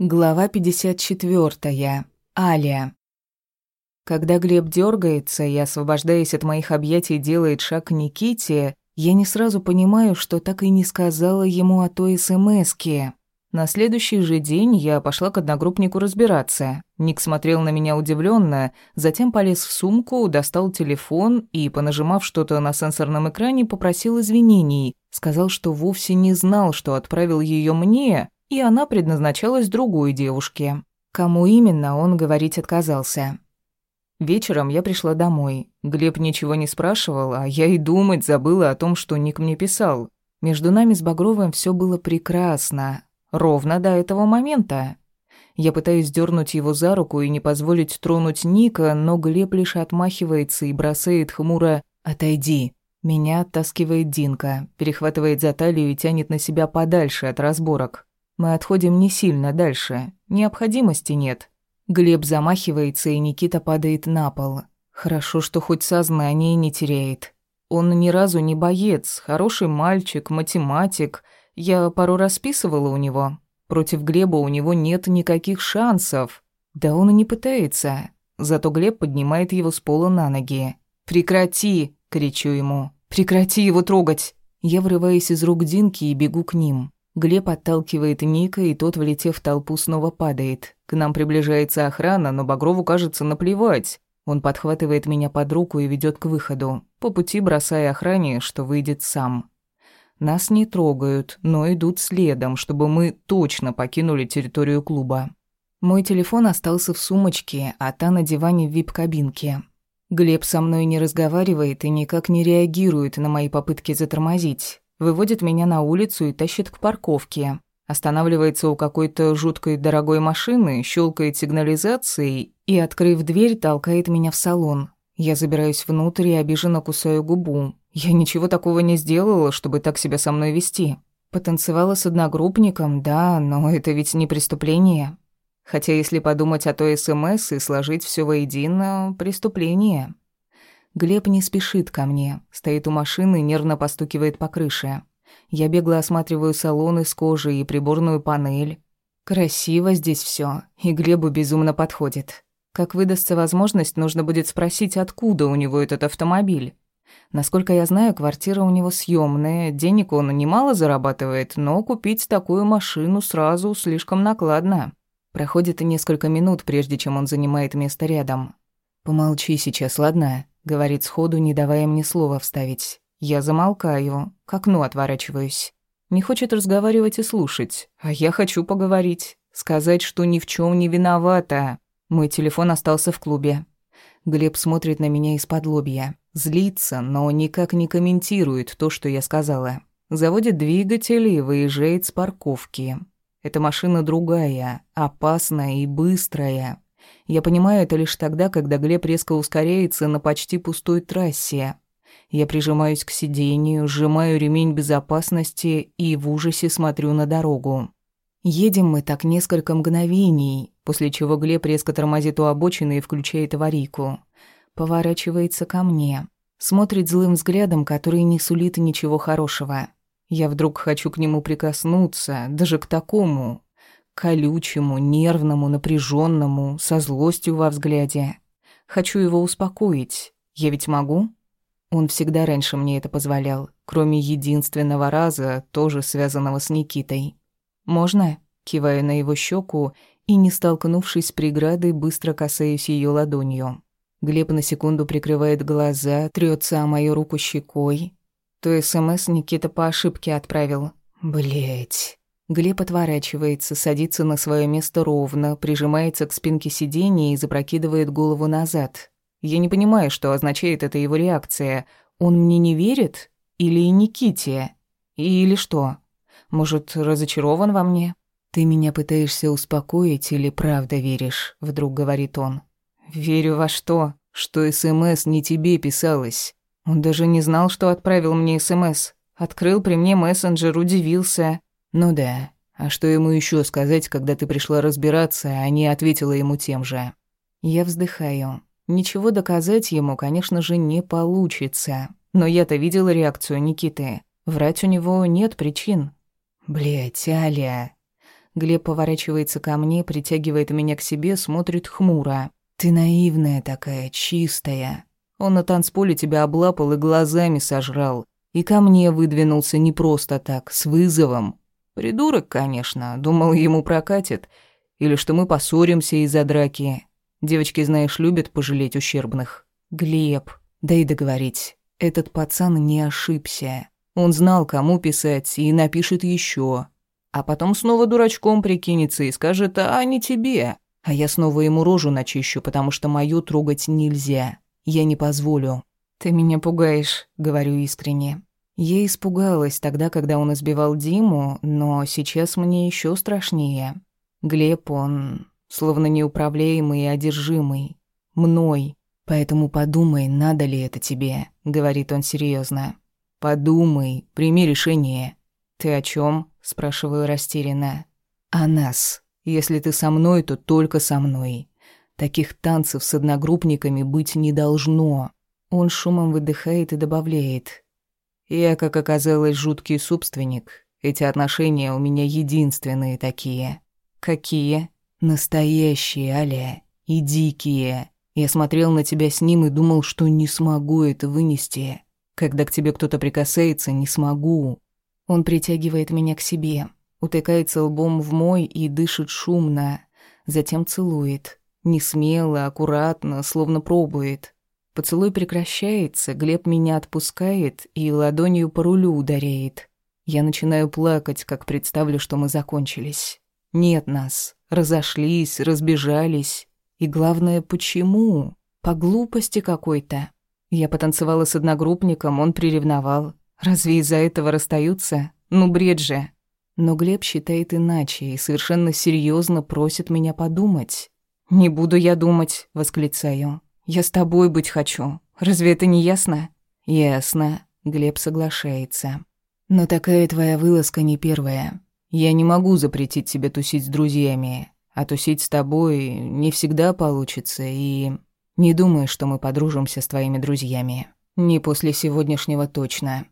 Глава 54. Аля. Когда Глеб дергается и, освобождаясь от моих объятий, делает шаг к Никите, я не сразу понимаю, что так и не сказала ему о той СМСке. На следующий же день я пошла к одногруппнику разбираться. Ник смотрел на меня удивленно, затем полез в сумку, достал телефон и, понажимав что-то на сенсорном экране, попросил извинений. Сказал, что вовсе не знал, что отправил ее мне, и она предназначалась другой девушке. Кому именно, он говорить отказался. Вечером я пришла домой. Глеб ничего не спрашивал, а я и думать забыла о том, что Ник мне писал. Между нами с Багровым все было прекрасно. Ровно до этого момента. Я пытаюсь дернуть его за руку и не позволить тронуть Ника, но Глеб лишь отмахивается и бросает хмуро «Отойди». Меня оттаскивает Динка, перехватывает за талию и тянет на себя подальше от разборок. Мы отходим не сильно дальше. Необходимости нет. Глеб замахивается, и Никита падает на пол. Хорошо, что хоть сознание не теряет. Он ни разу не боец, хороший мальчик, математик. Я пару раз списывала у него. Против Глеба у него нет никаких шансов. Да он и не пытается. Зато Глеб поднимает его с пола на ноги. «Прекрати!» — кричу ему. «Прекрати его трогать!» Я врываюсь из рук Динки и бегу к ним. Глеб отталкивает Ника, и тот, влетев в толпу, снова падает. К нам приближается охрана, но Багрову кажется наплевать. Он подхватывает меня под руку и ведет к выходу, по пути бросая охране, что выйдет сам. Нас не трогают, но идут следом, чтобы мы точно покинули территорию клуба. Мой телефон остался в сумочке, а та на диване в вип-кабинке. Глеб со мной не разговаривает и никак не реагирует на мои попытки затормозить. Выводит меня на улицу и тащит к парковке. Останавливается у какой-то жуткой дорогой машины, щелкает сигнализацией и, открыв дверь, толкает меня в салон. Я забираюсь внутрь и обиженно кусаю губу. Я ничего такого не сделала, чтобы так себя со мной вести. Потанцевала с одногруппником, да, но это ведь не преступление. Хотя если подумать о той СМС и сложить все воедино, преступление. Глеб не спешит ко мне, стоит у машины, нервно постукивает по крыше. Я бегло осматриваю салон из кожи и приборную панель. Красиво здесь все, и Глебу безумно подходит. Как выдастся возможность, нужно будет спросить, откуда у него этот автомобиль. Насколько я знаю, квартира у него съемная, денег он немало зарабатывает, но купить такую машину сразу слишком накладно. Проходит несколько минут, прежде чем он занимает место рядом. «Помолчи сейчас, ладно?» Говорит сходу, не давая мне слова вставить. Я замолкаю, к окну отворачиваюсь. Не хочет разговаривать и слушать, а я хочу поговорить. Сказать, что ни в чем не виновата. Мой телефон остался в клубе. Глеб смотрит на меня из-под лобья. Злится, но никак не комментирует то, что я сказала. Заводит двигатель и выезжает с парковки. Эта машина другая, опасная и быстрая. Я понимаю это лишь тогда, когда Глеб резко ускоряется на почти пустой трассе. Я прижимаюсь к сиденью, сжимаю ремень безопасности и в ужасе смотрю на дорогу. Едем мы так несколько мгновений, после чего Глеб резко тормозит у обочины и включает аварийку. Поворачивается ко мне. Смотрит злым взглядом, который не сулит ничего хорошего. Я вдруг хочу к нему прикоснуться, даже к такому, колючему, нервному, напряженному, со злостью во взгляде. Хочу его успокоить. Я ведь могу? Он всегда раньше мне это позволял, кроме единственного раза, тоже связанного с Никитой. «Можно?» Кивая на его щеку и, не столкнувшись с преградой, быстро касаюсь ее ладонью. Глеб на секунду прикрывает глаза, трется о мою руку щекой. То СМС Никита по ошибке отправил. Блять. Глеб отворачивается, садится на свое место ровно, прижимается к спинке сиденья и запрокидывает голову назад. Я не понимаю, что означает эта его реакция. Он мне не верит? Или Никите? Или что? Может, разочарован во мне? «Ты меня пытаешься успокоить или правда веришь?» — вдруг говорит он. «Верю во что? Что СМС не тебе писалось. Он даже не знал, что отправил мне СМС. Открыл при мне мессенджер, удивился. Ну да. А что ему еще сказать, когда ты пришла разбираться, а не ответила ему тем же? Я вздыхаю. Ничего доказать ему, конечно же, не получится. Но я-то видела реакцию Никиты. Врать у него нет причин. Блять, Аля. Глеб поворачивается ко мне, притягивает меня к себе, смотрит хмуро. «Ты наивная такая, чистая. Он на танцполе тебя облапал и глазами сожрал. И ко мне выдвинулся не просто так, с вызовом. Придурок, конечно, думал, ему прокатит. Или что мы поссоримся из-за драки. Девочки, знаешь, любят пожалеть ущербных. Глеб, да и договорить. Этот пацан не ошибся. Он знал, кому писать, и напишет еще. А потом снова дурачком прикинется и скажет «а не тебе». А я снова ему рожу начищу, потому что мою трогать нельзя. Я не позволю. «Ты меня пугаешь», — говорю искренне. Я испугалась тогда, когда он избивал Диму, но сейчас мне еще страшнее. Глеб, он словно неуправляемый и одержимый. Мной. Поэтому подумай, надо ли это тебе, говорит он серьезно. Подумай, прими решение. Ты о чем? спрашиваю растерянно. О нас. Если ты со мной, то только со мной. Таких танцев с одногруппниками быть не должно. Он шумом выдыхает и добавляет: Я, как оказалось, жуткий собственник. Эти отношения у меня единственные такие. Какие? Настоящие, Аля, и дикие. Я смотрел на тебя с ним и думал, что не смогу это вынести. Когда к тебе кто-то прикасается, не смогу. Он притягивает меня к себе, утыкается лбом в мой и дышит шумно, затем целует. Не смело, аккуратно, словно пробует. Поцелуй прекращается, Глеб меня отпускает и ладонью по рулю ударяет. Я начинаю плакать, как представлю, что мы закончились. Нет нас, разошлись, разбежались. И главное, почему? По глупости какой-то. Я потанцевала с одногруппником, он приревновал. Разве из-за этого расстаются? Ну, бред же. Но Глеб считает иначе и совершенно серьезно просит меня подумать. «Не буду я думать», — восклицаю. «Я с тобой быть хочу. Разве это не ясно?» «Ясно», — Глеб соглашается. «Но такая твоя вылазка не первая. Я не могу запретить тебе тусить с друзьями, а тусить с тобой не всегда получится, и не думай, что мы подружимся с твоими друзьями. Не после сегодняшнего точно.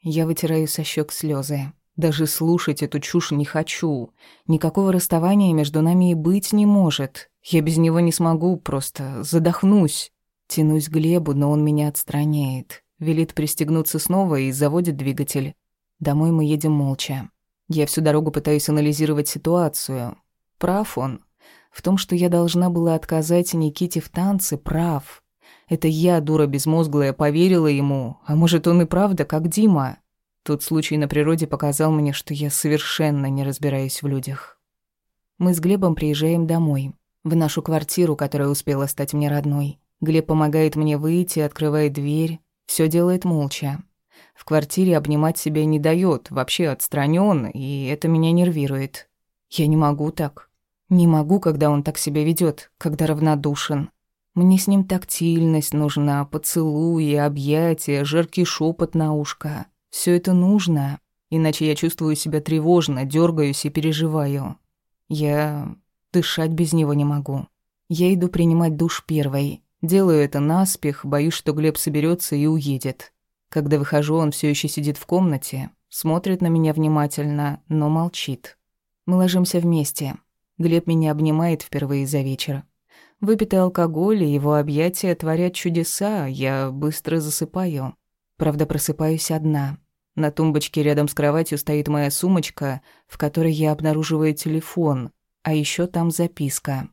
Я вытираю со щек слезы. Даже слушать эту чушь не хочу. Никакого расставания между нами и быть не может. Я без него не смогу, просто задохнусь. Тянусь к Глебу, но он меня отстраняет. Велит пристегнуться снова и заводит двигатель. Домой мы едем молча. Я всю дорогу пытаюсь анализировать ситуацию. Прав он. В том, что я должна была отказать Никите в танце, прав. Это я, дура безмозглая, поверила ему. А может, он и правда, как Дима. Тот случай на природе показал мне, что я совершенно не разбираюсь в людях. Мы с Глебом приезжаем домой. В нашу квартиру, которая успела стать мне родной. Глеб помогает мне выйти, открывает дверь. Все делает молча. В квартире обнимать себя не дает, вообще отстранен, и это меня нервирует. Я не могу так. Не могу, когда он так себя ведет, когда равнодушен. Мне с ним тактильность нужна, поцелуи, объятия, жаркий шепот на ушко. Все это нужно, иначе я чувствую себя тревожно, дергаюсь и переживаю. Я дышать без него не могу. Я иду принимать душ первой. Делаю это наспех, боюсь, что Глеб соберется и уедет. Когда выхожу, он все еще сидит в комнате, смотрит на меня внимательно, но молчит. Мы ложимся вместе. Глеб меня обнимает впервые за вечер. Выпитый алкоголь и его объятия творят чудеса, я быстро засыпаю. Правда, просыпаюсь одна. На тумбочке рядом с кроватью стоит моя сумочка, в которой я обнаруживаю телефон, а еще там записка.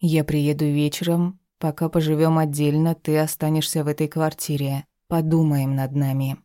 «Я приеду вечером, пока поживем отдельно, ты останешься в этой квартире. Подумаем над нами.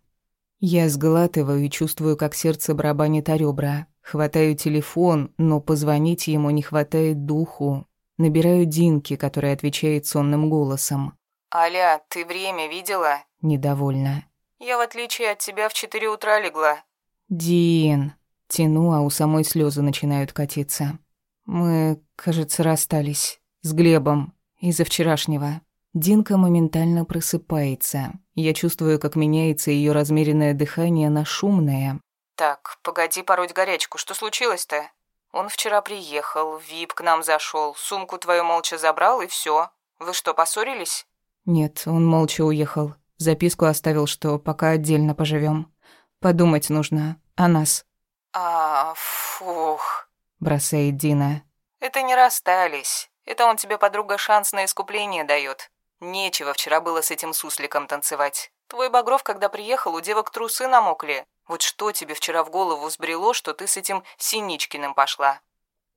Я сглатываю и чувствую, как сердце барабанит о ребра. Хватаю телефон, но позвонить ему не хватает духу. Набираю Динки, которая отвечает сонным голосом. «Аля, ты время видела?» Недовольна. «Я, в отличие от тебя, в четыре утра легла». «Дин...» Тяну, а у самой слезы начинают катиться. Мы, кажется, расстались. С Глебом. Из-за вчерашнего. Динка моментально просыпается. Я чувствую, как меняется ее размеренное дыхание на шумное. «Так, погоди пороть горячку. Что случилось-то?» «Он вчера приехал, вип к нам зашел, сумку твою молча забрал, и все. Вы что, поссорились?» «Нет, он молча уехал. Записку оставил, что пока отдельно поживем. Подумать нужно о нас». «А, фух...» бросает Дина. Это не расстались. Это он тебе, подруга, шанс на искупление дает. Нечего вчера было с этим сусликом танцевать. Твой Багров, когда приехал, у девок трусы намокли. Вот что тебе вчера в голову взбрело, что ты с этим Синичкиным пошла?»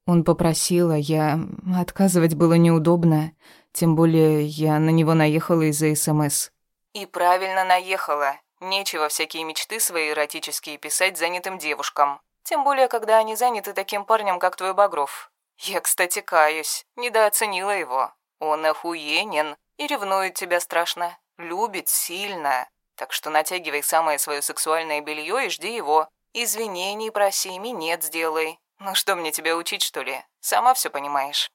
Он попросил, а я... Отказывать было неудобно. Тем более я на него наехала из-за СМС. «И правильно наехала. Нечего всякие мечты свои эротические писать занятым девушкам. Тем более, когда они заняты таким парнем, как твой Багров. Я, кстати, каюсь. Недооценила его. Он охуенен и ревнует тебя страшно. Любит сильно. Так что натягивай самое свое сексуальное белье и жди его. Извинений проси, минет сделай. Ну что мне тебя учить, что ли? Сама все понимаешь.